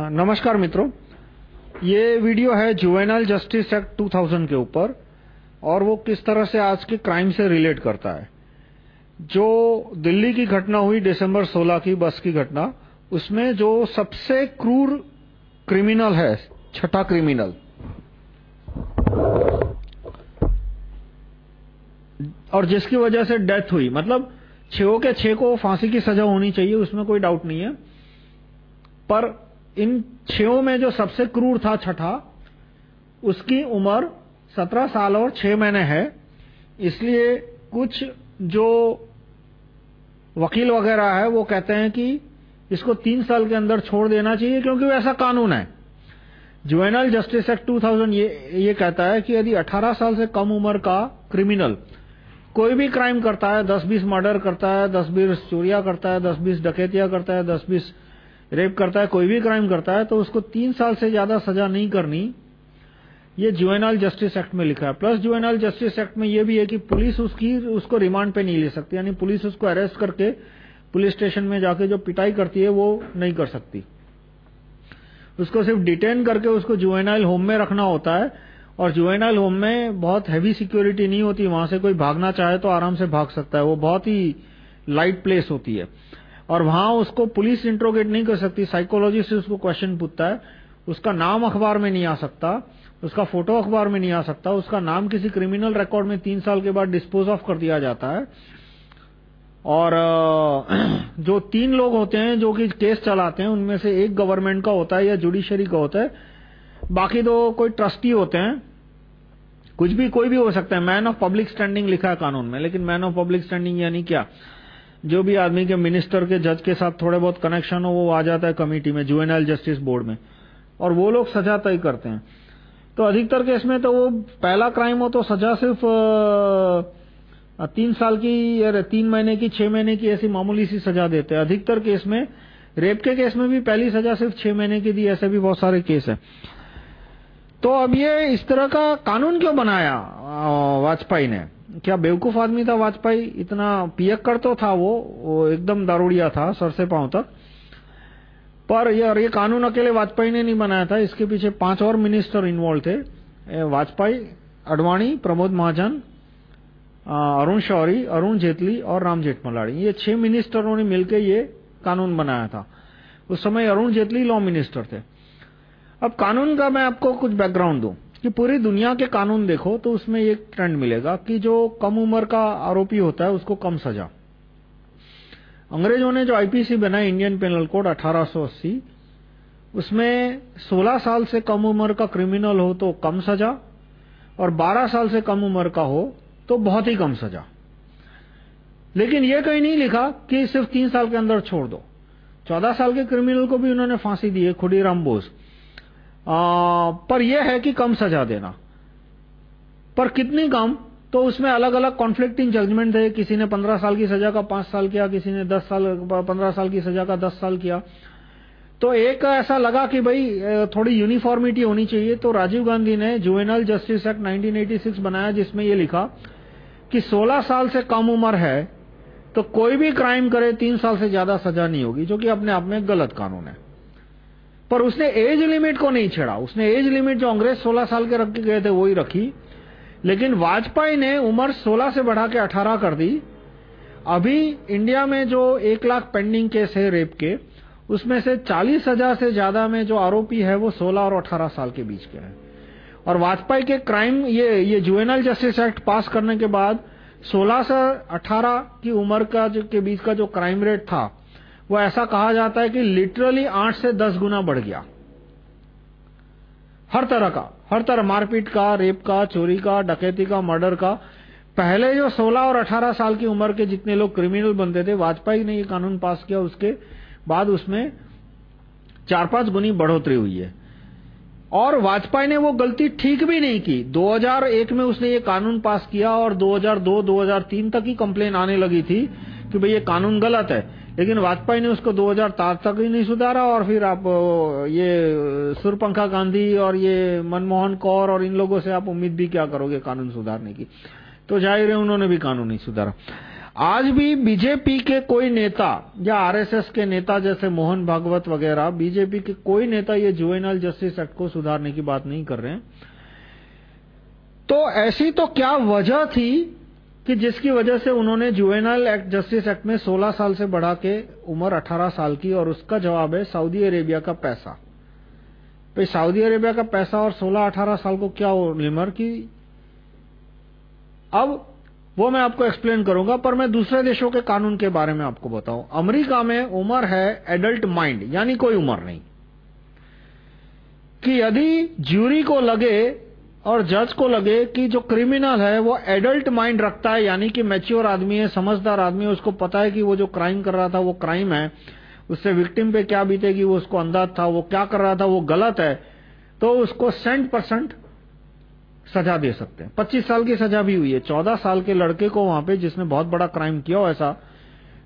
नमस्कार मित्रों। ये वीडियो है जुवेनाइल जस्टिस एक्ट 2000 के ऊपर, और वो किस तरह से आज के क्राइम से रिलेट करता है। जो दिल्ली की घटना हुई दिसंबर 16 की बस की घटना, उसमें जो सबसे क्रूर क्रिमिनल है, छठा क्रिमिनल और जिसकी वजह से डेथ हुई। मतलब छो के छह को फांसी की सजा होनी चाहिए, उसमें कोई डाउट नहीं है। पर इन छो में जो सबसे क्रूर था छठा, उसकी उम्र सत्रह साल और छह महीने है। इसलिए कुछ जो वकील वगैरह है, वो कहते हैं कि इसको तीन साल के अंदर छोड़ देना चाहिए, क्योंकि ऐसा कानून है। जुवेनल जस्टिस एक्ट 2000 ये ये कहता है कि यदि 18 साल से कम उम्र का क्रिमिनल कोई भी क्राइम करता है 10-20 मर्डर करता है 10-20 चोरियाँ करता है 10-20 डकैतियाँ करता है 10-20 रेप करता है, कोई भी क्राइम करता है तो उसको तीन साल से ज़्यादा सजा नहीं करनी। ये जुवेनाइल जस्टिस एक्ट में लिखा है। प्लस जुवेनाइल जस्टिस एक्ट में ये भी है कि पुलिस उसकी, उसको रिमांड पे नहीं ले सकती। यानी पुलिस उसको अरेस्ट करके पुलिस स्टेशन में जाके जो पिटाई करती है, वो नहीं कर सकती। उसको सिर्फ़ डिटेन करके उसको जुवेनाइल होम में रखना होता है। और जुवेनाइल होम में बहुत हैवी सिक्योरिटी नहीं होती। वहाँ से कोई भागना चाहे तो आराम से भाग सकता है। वो बहुत ही लाइट प्लेस होती है। और वहाँ उसको पुलिस इंट्रोगेट नहीं कर सकती साइकोलॉजी से उसको क्वेश्चन पूछता है। उसका नाम अखबार में नहीं आ सकता, उसका फ़ोटो अखबार में नहीं आ सकता, उसका नाम किसी क्रिमिनल रिकॉर्ड में तीन साल के बाद डिस्पोज ऑफ़ कर दिया जाता है। और जो तीन लोग होते हैं, जो कि केस चलाते हैं, उनमें से एक गवर्नमेंट का होता है या जुडिशरी का होता है। बाकी दो कोई ट्रस्टी होते हैं। कुछ भी, कोई भी हो सकता है। मैन ऑफ़ पब्लिक स्टैंडिंग लिखा है कानून में, लेकिन मैन ऑफ़ पब्लिक स्टैंडिंग यानी क्या? जो भी आदमी के मिनिस्टर के जज के साथ थोड़े बहुत कनेक्शन हो, वो आ जाता है कमिटी में जुवेनाइल जस्टिस बोर्ड में। और वो लोग सजा तय करते हैं। तो अधिकतर केस में तो वो पहला क्राइम हो तो सजा सिर्फ़ तीन साल की या तीन महीने की, छह महीने की ऐसी मामूली सी सजा देते हैं। अधिकतर केस में रेप के केस में भी पहली सजा सिर्फ़ छह महीने की दी ऐसे भी बहुत सारे केस है। तो अब ये इस तरह का कानून क्यों बनाया वाजपेयी ने? क्या बेवकूफ़ आदमी था वाजपेयी? इतना पियक्कड़ तो था वो वो एकदम दारूड़िया था, सर से पाँव तक। पर यार, ये कानून अकेले वाजपेयी ने नहीं बनाया था, इसके पीछे पाँच और मिनिस्टर इन्वॉल्व थे। वाजपेयी, अडवाणी, प्रमोद महाजन अरुण शौरी, अरुण जेटली और राम जेठमलानी ये छह मिनिस्टरों ने मिलकर ये कानून बनाया था। उस समय अरुण जेटली लॉ मिनिस्टर थे। अब कानून का मैं आपको कुछ बैकग्राउंड दूँ। कि पूरी दुनिया के कानून देखो तो उसमें एक ट्रेंड मिलेगा कि जो कम उम्र का आरोपी होता है, उसको कम सजा। अंग्रेज़ों ने जो आईपीसी बनाया इंडियन पेनल कोड 1880 उसमें 16 साल से कम उम्र का क्रिमिनल हो तो कम सजा और 12 साल से कम उम्र का हो तो बहुत ही कम सजा। लेकिन यह कहीं नहीं लिखा कि सिर्फ़ तीन साल के अंदर छोड़ दो। 14 साल के क्रिमिनल को भी उन्होंने फांसी दी है खुडीराम बोस। पर यह है कि कम सजा देना। पर कितनी कम? तो उसमें अलग अलग कॉन्फ्लिक्टिंग जजमेंट थे। किसी ने 15 साल की सजा का 5 साल किया, किसी ने 10 साल 15 साल की सजा का 10 साल किया। तो एक ऐसा लगा कि भाई थोड़ी यूनिफॉर्मिटी होनी चाहिए। तो राजीव गांधी ने जुवेनल जस्टिस एक्ट 1986 बनाया, जिसमें यह लिखा कि 16 साल से कम उम्र है तो कोई भी क्राइम करे, तीन साल से ज़्यादा सजा नहीं होगी, जो कि अपने आप में गलत कानून है। पर उसने एज लिमिट को नहीं छेड़ा। उसने एज लिमिट जो अंग्रेज़ 16 साल के रख के गए थे, वही रखी। लेकिन वाजपेयी ने उम्र 16 से बढ़ा के 18 कर दी। अभी इंडिया में जो एक लाख पेंडिंग केस है रेप के, उसमें से चालीस हज़ार से ज़्यादा में जो आरोपी है, वो 16 और 18 साल के बीच के हैं। और वाजपेयी के क्राइम ये ये जुवेनल जस्टिस एक्ट पास करने के बाद 16 से 18 की उम्र का जो, के बीच का जो क्राइम रेट था वो ऐसा कहा जाता है कि लिटरली आठ से दस गुना बढ़ गया। हर तरह का, हर तरह मारपीट का, रेप का, चोरी का, डकैती का, मर्डर का, पहले जो 16 और 18 साल की उम्र के जितने लोग क्रिमिनल बनते थे, वाजपेयी ने ये कानून पास किया, उसके बाद उसमें चार पाँच गुनी बढ़ोतरी हुई है। और वाजपेयी ने वो गलती ठीक भी नहीं की। 2001 में उसने ये कानून पास किया और 2002-2003 तक ही कंप्लेन आने लगी थी कि भाई ये कानून गलत है। लेकिन वाजपेयी ने उसको 2004 तक ही नहीं सुधारा और फिर आप ये, सुरपंखा गांधी और ये मनमोहन कौर और इन लोगों से आप उम्मीद भी क्या करोगे कानून सुधारने की? तो ज़ाहिर है उन्होंने भी कानून नहीं सुधारा। आज भी बीजेपी के कोई नेता या आरएसएस के नेता जैसे मोहन भागवत वगैरह, बीजेपी के कोई नेता ये जुवेनल जस्टिस एक्ट को सुधारने की बात नहीं कर रहे हैं। तो ऐसी तो क्या वजह थी कि जिसकी वजह से उन्होंने जुवेनल एक्ट जस्टिस एक्ट में 16 साल से बढ़ा के उम्र 18 साल की और उसका जवाब है सऊदी अरेबिया का पैसा। भाई सऊदी अरेबिया का पैसा और 16-18 साल को क्या हो लिमर की? अब वो मैं आपको एक्सप्लेन करूँगा, पर मैं दूसरे देशों के कानून के बारे में आपको बताऊँ। अमेरिका में उम्र है एडल्ट माइंड यानी कोई उम्र नहीं। कि यदि ज्यूरी को लगे और जज को लगे कि जो क्रिमिनल है, वो एडल्ट माइंड रखता है, यानी कि मैच्योर आदमी है, समझदार आदमी है, उसको पता है कि वो जो क्राइम कर रहा था, वो क्राइम है। उससे विक्टिम पे क्या बीतेगी, वो उसको अंदाज था, वो क्या कर रहा था, वो गलत है। तो उसको सेंट परसेंट सजा दे सकते हैं। 25 साल की सजा भी हुई है। 14 साल के लड़के को वहाँ पे जिसने बहुत बड़ा क्राइम किया हो ऐसा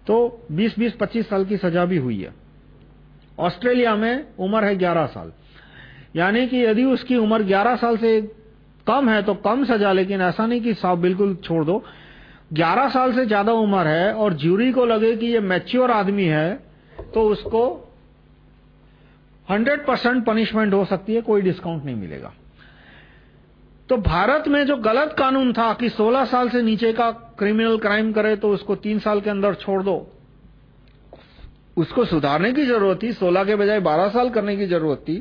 तो 20-20 25 साल की सजा भी हुई है। ऑस्ट्रेलिया में उम्र है 11 साल। यानी कि यदि उसकी उम्र 11 साल से कम है तो कम सजा, लेकिन ऐसा नहीं कि साफ़ बिल्कुल छोड़ दो। 11 साल से ज़्यादा उम्र है और ज्यूरी को लगे कि ये मैच्योर आदमी है तो उसको 100 परसेंट पनिशमेंट हो सकती है, कोई डिस्काउंट नहीं मिलेगा। तो भारत में जो गलत कानून था कि 16 साल से नीचे का क्रिमिनल क्राइम करे तो उसको तीन साल के अंदर छोड़ दो। उसको सुधारने की ज़रूरत थी 16 के बजाय 12 साल करने की ज़रूरत थी।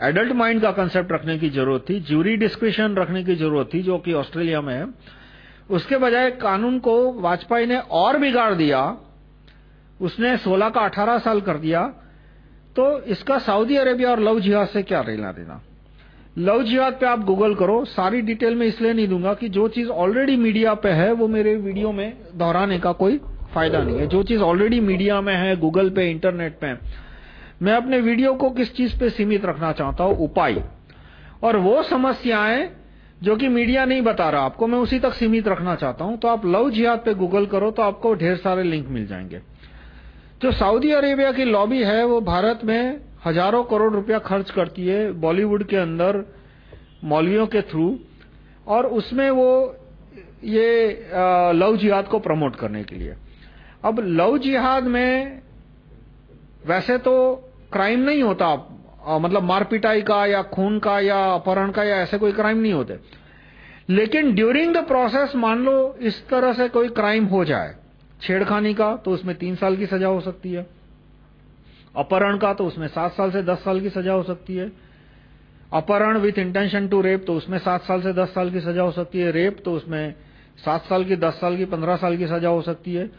एडल्ट माइंड का कंसेप्ट रखने की ज़रूरत थी ज्यूरी डिस्क्रिप्शन रखने की ज़रूरत थी, जो कि ऑस्ट्रेलिया में है। उसके बजाय कानून को वाजपेयी ने और बिगाड़ दिया, उसने 16 का 18 साल कर दिया तो इसका सऊदी अरेबिया और लव जिहाद से क्या लेना देना? लव जिहाद पे आप गूगल करो, सारी डिटेल में इसलिए नहीं दूँगा कि जो चीज़ ऑलरेडी मीडिया पे है, वो मेरे वीडियो में दोहराने का कोई फ़ायदा नहीं है। जो चीज़ ऑलरेडी मीडिया में है गूगल पे इंटरनेट पे मैं अपने वीडियो को किस चीज़ पे सीमित रखना चाहता हूँ? उपाय। और वो समस्याएँ जो कि मीडिया नहीं बता रहा आपको, मैं उसी तक सीमित रखना चाहता हूँ। तो आप लव जिहाद पे गूगल करो तो आपको ढेर सारे लिंक मिल जाएँगे। जो सऊदी अरेबिया की लॉबी है, वो भारत में हज़ारों करोड़ रुपया खर्च करती है बॉलीवुड के अंदर, मौलवियों के थ्रू। और उसमें वो ये लव जिहाद को प्रमोट करने के लिए। अब लव जिहाद में वैसे तो क्राइम नहीं होता। मतलब मारपिटाई का या खून का या अपहरण का या ऐसे कोई क्राइम नहीं होते। लेकिन ड्यूरिंग द प्रोसेस मान लो इस तरह से कोई क्राइम हो जाए, छेड़खानी का तो उसमें तीन साल की सजा हो सकती है। अपहरण का तो उसमें सात साल से दस साल की सजा हो सकती है। अपहरण विथ इंटेंशन टू रेप तो उसमें सात साल से दस साल की सजा हो सकती है। रेप तो उसमें सात साल की, दस साल की, पंद्रह साल की सजा हो सकती है।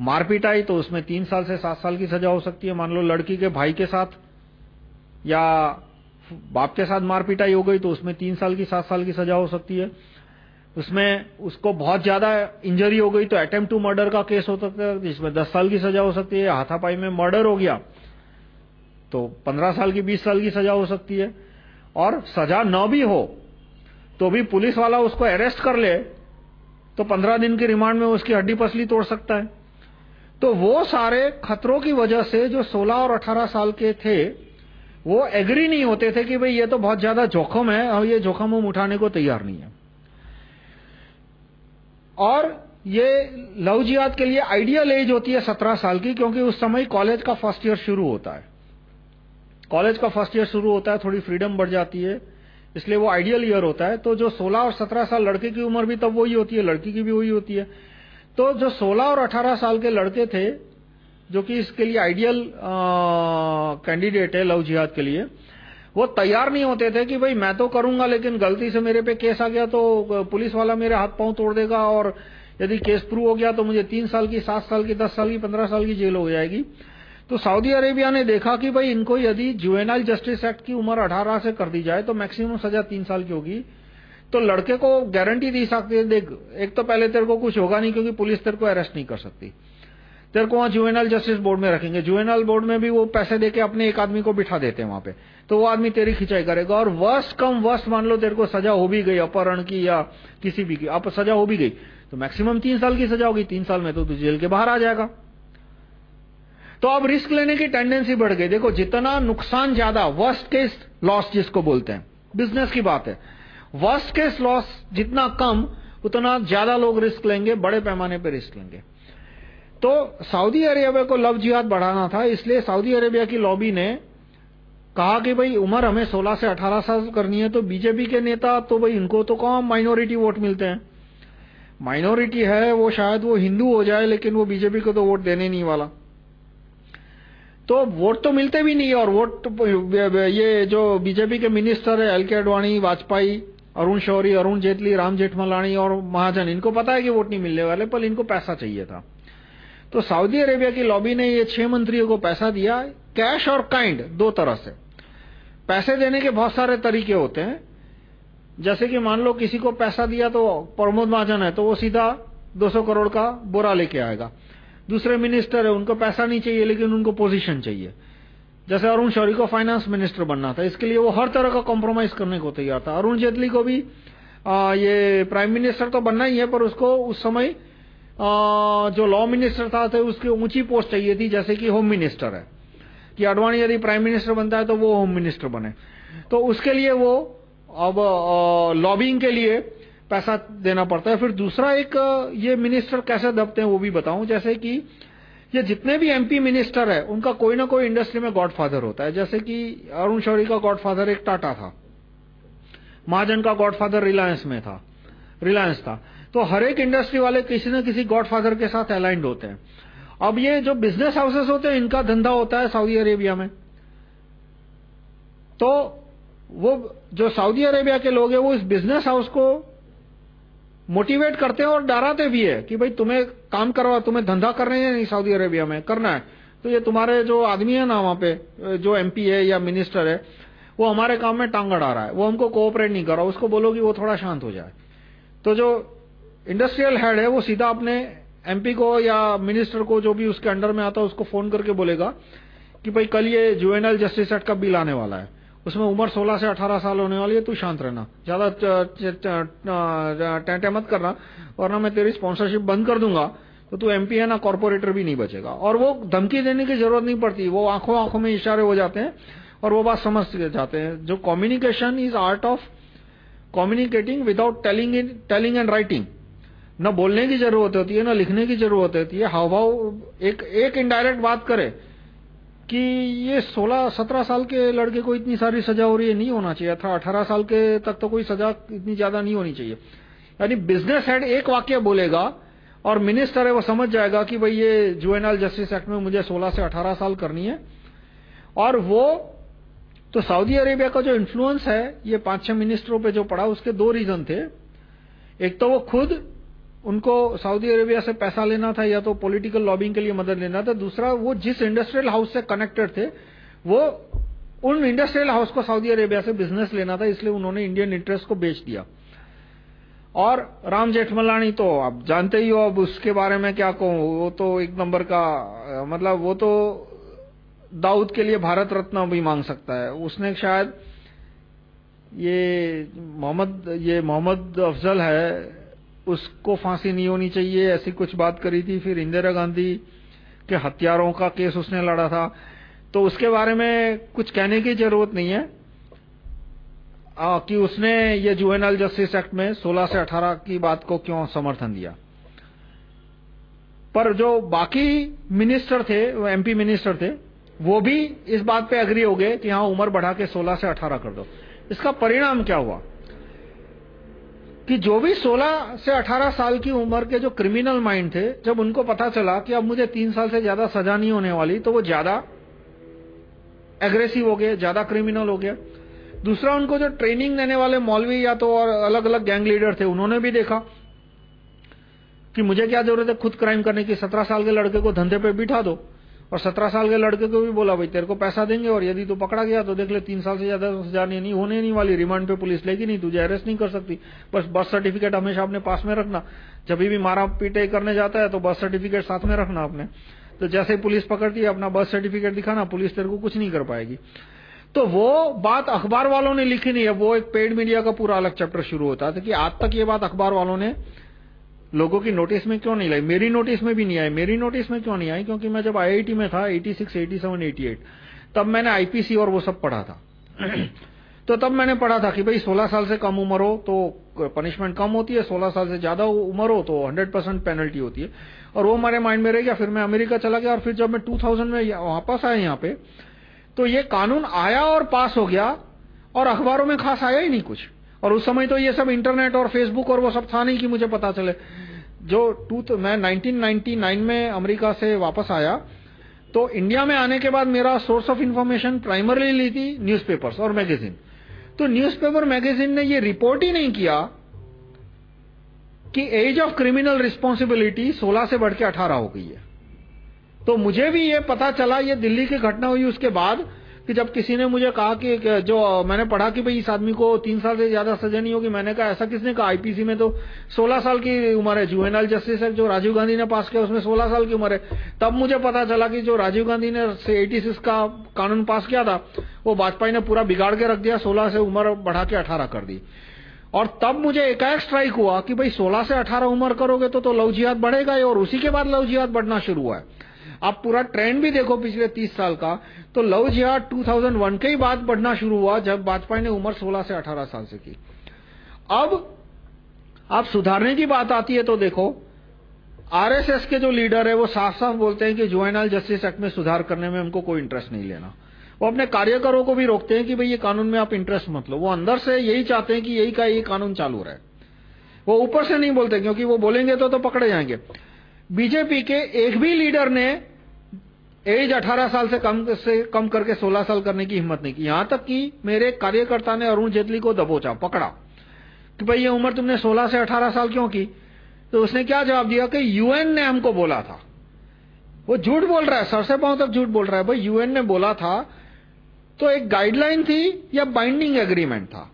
मारपीटाई तो उसमें तीन साल से सात साल की सजा हो सकती है। मान लो लड़की के भाई के साथ या बाप के साथ मारपीटाई हो गई तो उसमें तीन साल की, सात साल की सजा हो सकती है। उसमें उसको बहुत ज़्यादा इंजरी हो गई तो अटेम्प्ट टू मर्डर का केस हो सकता है। जिसमें दस साल की सजा हो सकती है, हाथापाई में मर्डर हो गया तो पंद्रह साल की, बीस साल की सजा हो सकती है। और सजा न भी हो तो भी पुलिस वाला उसको अरेस्ट कर ले तो पंद्रह दिन के रिमांड में उसकी हड्डी पसली तोड़ सकता है। तो वो सारे खतरों की वजह से जो 16 और 18 साल के थे, वो एग्री नहीं होते थे कि भाई ये तो बहुत ज़्यादा जोखम है और ये जोखम हम उठाने को तैयार नहीं है। और ये लव जिहाद के लिए आइडियल एज होती है 17 साल की, क्योंकि उस समय कॉलेज का फ़र्स्ट ईयर शुरू होता है। कॉलेज का फ़र्स्ट ईयर शुरू होता है, थोड़ी फ्रीडम बढ़ जाती है, इसलिए वो आइडियल ईयर होता है। तो जो 16 और 17 साल लड़के की उम्र भी तब वही होती है, लड़की की भी वही होती है। तो जो 16 और 18 साल के लड़के थे, जो कि इसके लिए आइडियल कैंडिडेट है लव जिहाद के लिए, वो तैयार नहीं होते थे कि भाई मैं तो करूँगा, लेकिन गलती से मेरे पे केस आ गया तो पुलिस वाला मेरे हाथ पाँव तोड़ देगा और यदि केस प्रूव हो गया तो मुझे तीन साल की, सात साल की, दस साल की, पंद्रह साल की जेल हो जाएगी। तो सऊदी अरेबिया ने देखा कि भाई इनको यदि जुवेनाइल जस्टिस एक्ट की उम्र अठारह से कर दी जाए तो मैक्सिमम सजा तीन साल की होगी। तो लड़के को गारंटी दी सकती है, देख, एक तो पहले तेरे को कुछ होगा नहीं क्योंकि पुलिस तेरे को अरेस्ट नहीं कर सकती। तेरे को वहाँ जुवेनल जस्टिस बोर्ड में रखेंगे। जुवेनल बोर्ड में भी वो पैसे देके अपने एक आदमी को बिठा देते हैं वहाँ पे। तो वो आदमी तेरी खिंचाई करेगा और वर्ष कम वर्ष मान लो तेरे को सजा हो भी गई, अपहरण की या किसी भी की अब सजा हो भी गई तो मैक्सिमम तीन साल की सजा होगी। तीन साल में तो तू जेल के बाहर आ जाएगा। तो अब रिस्क लेने की टेंडेंसी बढ़ गई। देखो, जितना नुकसान ज़्यादा वर्स्ट केस लॉस जिसको बोलते हैं बिज़नेस की बात है। वर्स्ट केस लॉस जितना कम, उतना ज़्यादा लोग रिस्क लेंगे, बड़े पैमाने पर रिस्क लेंगे। तो सऊदी अरेबिया को लव जिहाद बढ़ाना था, इसलिए सऊदी अरेबिया की लॉबी ने कहा कि भाई, उम्र हमें 16 से 18 साल करनी है तो बीजेपी के नेता तो भाई, इनको तो कौन माइनॉरिटी वोट मिलते हैं। माइनॉरिटी है, वो शायद वो हिंदू हो जाए, लेकिन वो बीजेपी को तो वोट देने नहीं वाला। तो वोट तो मिलते भी नहीं, और वोट ये जो बीजेपी के मिनिस्टर है एल के अडवाणी वाजपेयी अरुण शौरी, अरुण जेटली, राम जेठमलानी और महाजन, इनको पता है कि वोट नहीं मिलने वाले, पर इनको पैसा चाहिए था। तो सऊदी अरेबिया की लॉबी ने ये छह मंत्रियों को पैसा दिया, कैश और काइंड, दो तरह से। पैसे देने के बहुत सारे तरीके होते हैं। जैसे कि मान लो किसी को पैसा दिया तो प्रमोद महाजन है तो वो सीधा 200 करोड़ का बोरा लेके आएगा। दूसरे मिनिस्टर है, उनको पैसा नहीं चाहिए, लेकिन उनको पोजीशन चाहिए। जैसे अरुण शौरी को फाइनेंस मिनिस्टर बनना था इसके लिए वो हर तरह का कॉम्प्रोमाइज करने को तैयार था। अरुण जेटली को भी आ, ये प्राइम मिनिस्टर तो बनना ही है पर उसको उस समय आ, जो लॉ मिनिस्टर था तो उसकी ऊँची पोस्ट चाहिए थी जैसे कि होम मिनिस्टर है। कि अडवाणी यदि प्राइम मिनिस्टर बनता है तो वो होम मिनिस्टर बने। तो उसके लिए वो अब लॉबिंग के लिए पैसा देना पड़ता है। फिर दूसरा एक ये मिनिस्टर कैसे दबते हैं वो भी बताऊँ। जैसे कि ये जितने भी एमपी मिनिस्टर है, उनका कोई ना कोई इंडस्ट्री में गॉडफादर होता है। जैसे कि अरुण शौरी का गॉडफादर एक टाटा था। महाजन का गॉडफादर रिलायंस में था। रिलायंस था। तो हर एक इंडस्ट्री वाले किसी न किसी गॉडफादर के साथ अलाइंड होते हैं। अब ये जो बिज़नेस हाउसेस होते हैं, इनका धंधा होता है सऊदी अरेबिया में। तो वो जो सऊदी अरेबिया के लोग हैं, वो इस बिज़नेस हाउस को मोटिवेट करते हैं और डराते भी है कि भाई तुम्हें काम करवा, तुम्हें धंधा कर रहे हैं नहीं सऊदी अरेबिया में, करना है। तो ये तुम्हारे जो आदमी है ना वहाँ पे, जो एमपी है या मिनिस्टर है, वो हमारे काम में टांग अड़ा रहा है। वो हमको कोऑपरेट नहीं कर रहा, उसको बोलो कि वो थोड़ा शांत हो जाए। तो जो इंडस्ट्रियल हेड है, वो सीधा अपने एमपी को या मिनिस्टर को जो भी उसके अंडर में आता है, उसको फ़ोन करके बोलेगा कि भाई कल ये जुएनल जस्टिस एक्ट का बिल आने वाला है। उसमें उम्र 16 से 18 साल होने वाली है, तू शांत रहना। ज़्यादा टेंटे मत करना, वरना मैं तेरी स्पॉन्सरशिप बंद कर दूँगा तो तू एमपी है ना कॉर्पोरेटर भी नहीं बचेगा। और वो धमकी देने की ज़रूरत नहीं पड़ती, वो आँखों आँखों में इशारे हो जाते हैं, और वो बात समझ जाते हैं। जो communication is art of communicating without telling telling and writing न बोलने की ज़रूरत होती है, न लिखने की ज़रूरत होती है। हाव भाव एक एक इनडायरेक्ट बात करे कि ये 16-17 साल के लड़के को इतनी सारी सजा हो रही है, नहीं होना चाहिए। था 18 साल के तक तो कोई सजा इतनी ज़्यादा नहीं होनी चाहिए। यानी बिज़नेस हेड एक वाक्य बोलेगा और मिनिस्टर है, वो समझ जाएगा कि भाई ये जुएनल जस्टिस एक्ट में मुझे 16 से 18 साल करनी है। और वो तो सऊदी अरेबिया का जो इन्फ्लुएंस है, ये पाँच छह मिनिस्टरों पे जो पड़ा, उसके दो रीजन थे। एक तो वो खुद उनको सऊदी अरेबिया से पैसा लेना था या तो पॉलिटिकल लॉबिंग के लिए मदद लेना था। दूसरा, वो जिस इंडस्ट्रियल हाउस से कनेक्टेड थे, वो उन इंडस्ट्रियल हाउस को सऊदी अरेबिया से बिज़नेस लेना था, इसलिए उन्होंने इंडियन इंटरेस्ट को बेच दिया। और राम जेठमलानी तो आप जानते ही हो, अब उसके बारे में क्या कहूँ, वो तो एक नंबर का मतलब वो तो दाऊद के लिए भारत रत्न भी मांग सकता है। उसने शायद ये मोहम्मद ये मोहम्मद अफजल है उसको फांसी नहीं होनी चाहिए ऐसी कुछ बात करी थी। फिर इंदिरा गांधी के हत्यारों का केस उसने लड़ा था। तो उसके बारे में कुछ कहने की ज़रूरत नहीं है। आ, कि उसने ये जुएनल जस्टिस एक्ट में 16 से 18 की बात को क्यों समर्थन दिया। पर जो बाकी मिनिस्टर थे एमपी मिनिस्टर थे वो भी इस बात पे अग्री हो गए कि हाँ उम्र बढ़ा के 16 से 18 कर दो। इसका परिणाम क्या हुआ? कि जो भी 16 से 18 साल की उम्र के जो क्रिमिनल माइंड थे, जब उनको पता चला कि अब मुझे तीन साल से ज़्यादा सजा नहीं होने वाली तो वो ज़्यादा एग्रेसिव हो गए, ज़्यादा क्रिमिनल हो गया। दूसरा, उनको जो ट्रेनिंग देने वाले मौलवी या तो और अलग अलग गैंग लीडर थे, उन्होंने भी देखा कि मुझे क्या ज़रूरत है, खुद क्राइम करने की, सत्रह साल के लड़के को धंधे पे बिठा दो। और सत्रह साल के लड़के को भी बोला, भाई, तेरे को पैसा देंगे और यदि तू पकड़ा गया तो देख ले, तीन साल से ज़्यादा सजा नहीं, होने नहीं वाली, रिमांड पे पुलिस लेगी नहीं, तुझे अरेस्ट नहीं कर सकती। बस बर्थ सर्टिफिकेट हमेशा अपने पास में रखना। जब भी मारा पीटे करने जाता है तो बर्थ सर्टिफिकेट साथ में रखना अपने। तो जैसे ही पुलिस पकड़ती है अपना बर्थ सर्टिफिकेट दिखाना, पुलिस तेरे को कुछ नहीं कर पाएगी। तो वो बात अखबार वालों ने लिखी नहीं है वो एक पेड मीडिया का पूरा अलग चैप्टर शुरू होता है। कि आज तक ये बात अखबार वालों ने लोगों की नोटिस में क्यों नहीं लाई? मेरी नोटिस में भी नहीं आई। मेरी नोटिस में क्यों नहीं आई? क्योंकि मैं जब आईआईटी में था 86, 87, 88 तब मैंने आईपीसी और वो सब पढ़ा था। तो तब मैंने पढ़ा था कि भाई 16 साल से कम उम्र हो तो पनिशमेंट कम होती है 16 साल से ज़्यादा उम्र हो तो 100 परसेंट पेनल्टी होती है। और वो हमारे माइंड में रह गया फिर मैं अमेरिका चला गया और फिर जब मैं 2000 में वापस आया यहाँ पे तो ये कानून आया और पास हो गया और अखबारों में खास आया ही नहीं कुछ। और उस समय तो ये सब इंटरनेट और फेसबुक और वो सब था नहीं कि मुझे पता चले। जो टू तो मैं 1999 में अमेरिका से वापस आया तो इंडिया में आने के बाद मेरा सोर्स ऑफ़ इंफॉर्मेशन प्राइमरली ली थी न्यूज़पेपर्स और मैगजीन तो न्यूज़पेपर मैगजीन ने ये रिपोर्ट ही नहीं किया कि एज ऑफ़ क्रिमिनल रिस्पॉन्सिबिलिटी 16 से बढ़ के 18 हो गई है। तो मुझे भी ये पता चला, ये दिल्ली की घटना हुई, उसके बाद कि जब किसी ने मुझे कहा कि जो मैंने पढ़ा कि भाई इस आदमी को तीन साल से ज़्यादा सजा नहीं होगी, मैंने कहा, ऐसा किसने कहा? आईपीसी में तो 16 साल की उम्र है। जुएनल जस्टिस है, जो राजीव गांधी ने पास किया, उसमें 16 साल की उम्र है। तब मुझे पता चला कि जो राजीव गांधी ने एटी का कानून पास किया था, वो वाजपेयी ने पूरा बिगाड़ के रख दिया, सोलह से उम्र बढ़ा के अठारह कर दी। और तब मुझे एकाएक स्ट्राइक हुआ कि भाई 16 से 18 उम्र करोगे तो तो लव जिहाद बढ़ेगा और उसी के बाद लव जिहाद बढ़ना शुरू हुआ है। आप पूरा ट्रेंड भी देखो पिछले 30 साल का तो लव जिहाद 2001 के ही बाद बढ़ना शुरू हुआ जब वाजपेयी ने उम्र 16 से 18 साल से की। अब आप सुधारने की बात आती है तो देखो आरएसएस के जो लीडर है वो साफ़ साफ़ बोलते हैं कि ज्वाइनल जस्टिस एक्ट में सुधार करने में उनको कोई इंटरेस्ट नहीं लेना। वो अपने कार्यकरों को भी रोकते हैं कि भाई ये कानून में आप इंटरेस्ट मत लो। वो अंदर से यही चाहते हैं कि यही का ये कानून चालू रहे। वो ऊपर से नहीं बोलते, क्योंकि वो बोलेंगे तो तो पकड़े जाएँगे। बीजेपी के एक भी लीडर ने एज 18 साल से कम से कम करके 16 साल करने की हिम्मत नहीं की। यहाँ तक कि मेरे कार्यकर्ता ने अरुण जेटली को दबोचा, पकड़ा कि भाई ये उम्र तुमने 16 से 18 साल क्यों की? तो उसने क्या जवाब दिया कि यूएन ने हमको बोला था। वो झूठ बोल रहा है, सर से पाँव तक झूठ बोल रहा है। भाई यूएन ने बोला था तो एक गाइडलाइन थी या बाइंडिंग एग्रीमेंट था?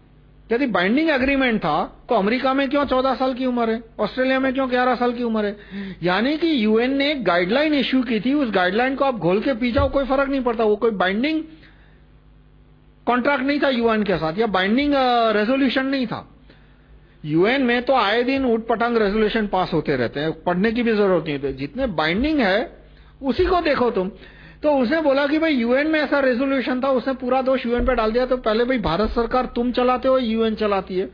यदि बाइंडिंग एग्रीमेंट था तो अमेरिका में क्यों 14 साल की उम्र है? ऑस्ट्रेलिया में क्यों 11 साल की उम्र है? यानी कि यूएन ने एक गाइडलाइन इश्यू की थी, उस गाइडलाइन को आप घोल के पी जाओ, कोई फ़र्क नहीं पड़ता, वो कोई बाइंडिंग कॉन्ट्रैक्ट नहीं था यूएन के साथ, या बाइंडिंग रेजोल्यूशन नहीं था। यूएन में तो आए दिन उठ पटांग रेजोल्यूशन पास होते रहते हैं, पढ़ने की भी ज़रूरत नहीं है जितने बाइंडिंग है, उसी को देखो तुम। तो उसने बोला कि भाई यूएन में ऐसा रेजोल्यूशन था, उसने पूरा दोष यूएन पे डाल दिया तो पहले भाई, भारत सरकार तुम चलाते हो यूएन चलाती है।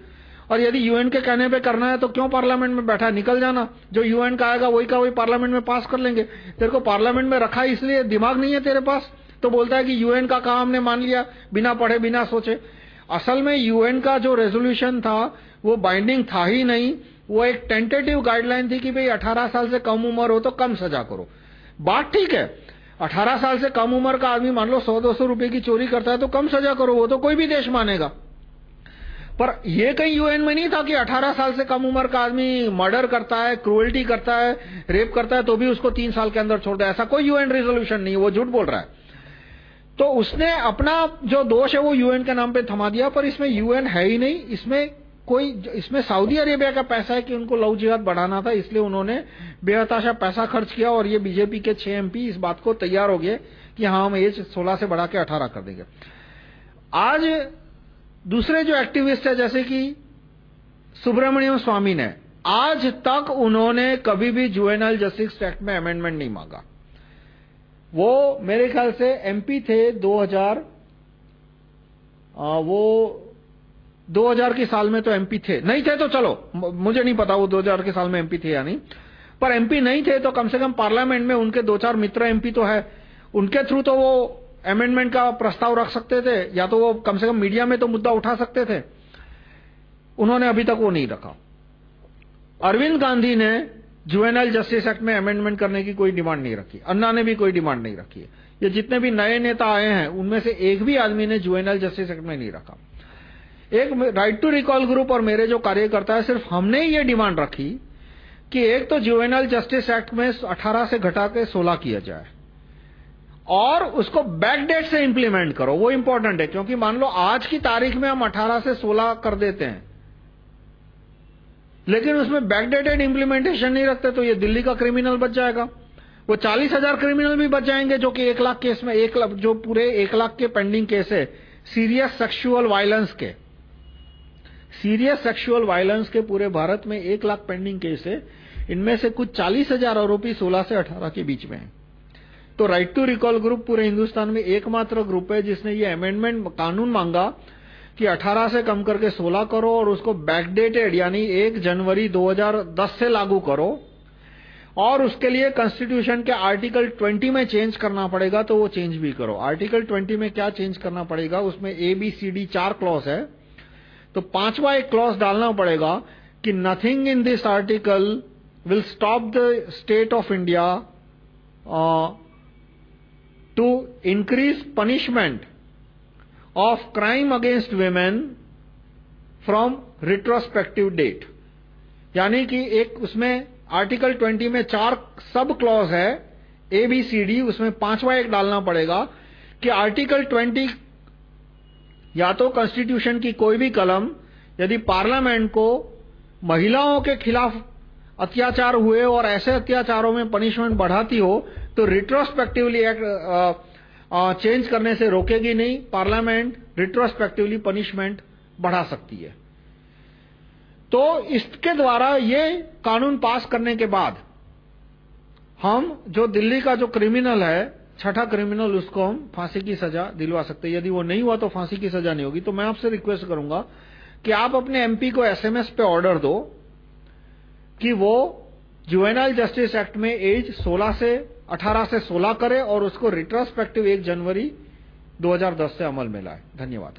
और यदि यूएन के कहने पे करना है तो क्यों पार्लियामेंट में बैठा निकल जाना। जो यूएन का आएगा, वही का वही पार्लियामेंट में पास कर लेंगे। तेरे को पार्लियामेंट में रखा इसलिए दिमाग नहीं है तेरे पास? तो बोलता है कि यूएन का काम हमने मान लिया, बिना पढ़े, बिना सोचे। असल में यूएन का जो रेजोल्यूशन था, वो बाइंडिंग था ही नहीं। वो एक टेंटेटिव गाइडलाइन थी कि भाई 18 साल से कम उम्र हो तो कम सजा करो। बात ठीक है 18 साल से कम उम्र का आदमी, मान लो 100-200 रुपए की चोरी करता है तो कम सजा करो, वो तो कोई भी देश मानेगा। पर ये कहीं यूएन में नहीं था कि 18 साल से कम उम्र का आदमी मर्डर करता है क्रूअल्टी करता है रेप करता है तो भी उसको तीन साल के अंदर छोड़ दे। ऐसा कोई यूएन रेजोल्यूशन नहीं है, वो झूठ बोल रहा है। तो उसने अपना जो दोष है, वो यूएन के नाम पे थमा दिया, पर इसमें यूएन है ही नहीं, इसमें कोई इसमें सऊदी अरेबिया का पैसा है कि उनको लव जिहाद बढ़ाना था इसलिए उन्होंने बेहताशा पैसा खर्च किया और ये बीजेपी के छह एमपी इस बात को तैयार हो गए कि हाँ हम एज 16 से बढ़ा के 18 कर देंगे। आज दूसरे जो एक्टिविस्ट है जैसे कि सुब्रमण्यम स्वामी ने आज तक उन्होंने कभी भी जुएनल जस्टिस एक्ट में अमेंडमेंट नहीं मांगा। वो मेरे ख्याल से एमपी थे 2000 आ, वो 2000 के साल में तो एमपी थे। नहीं थे तो चलो मुझे नहीं पता वो 2000 के साल में एमपी थे या नहीं। पर एमपी नहीं थे तो कम से कम पार्लियामेंट में उनके दो चार मित्र एमपी तो है। उनके थ्रू तो वो अमेंडमेंट का प्रस्ताव रख सकते थे, या तो वो कम से कम मीडिया में तो मुद्दा उठा सकते थे। उन्होंने अभी तक वो नहीं रखा। अरविंद गांधी ने जुएनल जस्टिस एक्ट में अमेंडमेंट करने की कोई डिमांड नहीं रखी। अन्ना ने भी कोई डिमांड नहीं रखी। ये जितने भी नए नेता आए हैं, उनमें से एक भी आदमी ने जुएनल जस्टिस एक्ट में नहीं रखा। एक राइट टू रिकॉल ग्रुप और मेरे जो कार्यकर्ता है, सिर्फ़ हमने ही ये डिमांड रखी कि एक तो जुवेनल जस्टिस एक्ट में 18 से घटा के 16 किया जाए। और उसको बैकडेट से इंप्लीमेंट करो, वो इंपॉर्टेंट है, क्योंकि मान लो आज की तारीख में हम 18 से 16 कर देते हैं, लेकिन उसमें बैकडेटेड इंप्लीमेंटेशन नहीं रखते तो ये दिल्ली का क्रिमिनल बच जाएगा। वो चालीस हज़ार क्रिमिनल भी बच जाएँगे, जो कि एक लाख केस में, एक लाख, जो पूरे एक लाख के पेंडिंग केस है सीरियस सेक्सुअल वायलेंस के। सीरियस सेक्सुअल वायलेंस के पूरे भारत में एक लाख पेंडिंग केस है। इनमें से कुछ चालीस हज़ार आरोपी 16 से 18 के बीच में हैं। तो राइट टू रिकॉल ग्रुप पूरे हिंदुस्तान में एकमात्र ग्रुप है जिसने ये अमेंडमेंट कानून मांगा कि 18 से कम करके 16 करो और उसको बैकडेटेड यानी 1 जनवरी 2010 से लागू करो। और उसके लिए कॉन्स्टिट्यूशन के आर्टिकल 20 में चेंज करना पड़ेगा तो वो चेंज भी करो। आर्टिकल 20 में क्या चेंज करना पड़ेगा? उसमें ए बी सी डी चार क्लॉज है। तो पांचवा एक क्लॉज डालना पड़ेगा कि nothing in this article will stop the state of India to increase punishment of crime against women from retrospective date यानी कि एक उसमें आर्टिकल 20 में चार सब क्लॉज है ए बी सी डी उसमें पांचवा एक डालना पड़ेगा कि आर्टिकल 20 या तो कॉन्स्टिट्यूशन की कोई भी कलम, यदि पार्लियामेंट को महिलाओं के खिलाफ अत्याचार हुए और ऐसे अत्याचारों में पनिशमेंट बढ़ाती हो तो रिट्रोस्पेक्टिवली एक्ट चेंज करने से रोकेगी नहीं। पार्लियामेंट रिट्रोस्पेक्टिवली पनिशमेंट बढ़ा सकती है। तो इसके द्वारा ये कानून पास करने के बाद हम, जो दिल्ली का जो क्रिमिनल है छठा क्रिमिनल उसको हम फांसी की सजा दिलवा सकते हैं। यदि वो नहीं हुआ तो फांसी की सजा नहीं होगी। तो मैं आपसे रिक्वेस्ट करूँगा कि आप अपने एमपी को एसएमएस पे ऑर्डर दो कि वो जुवेनाइल जस्टिस एक्ट में एज 16 से 18 से 16 करे और उसको रिट्रोस्पेक्टिव 1 जनवरी 2010 से अमल में लाए। धन्यवाद।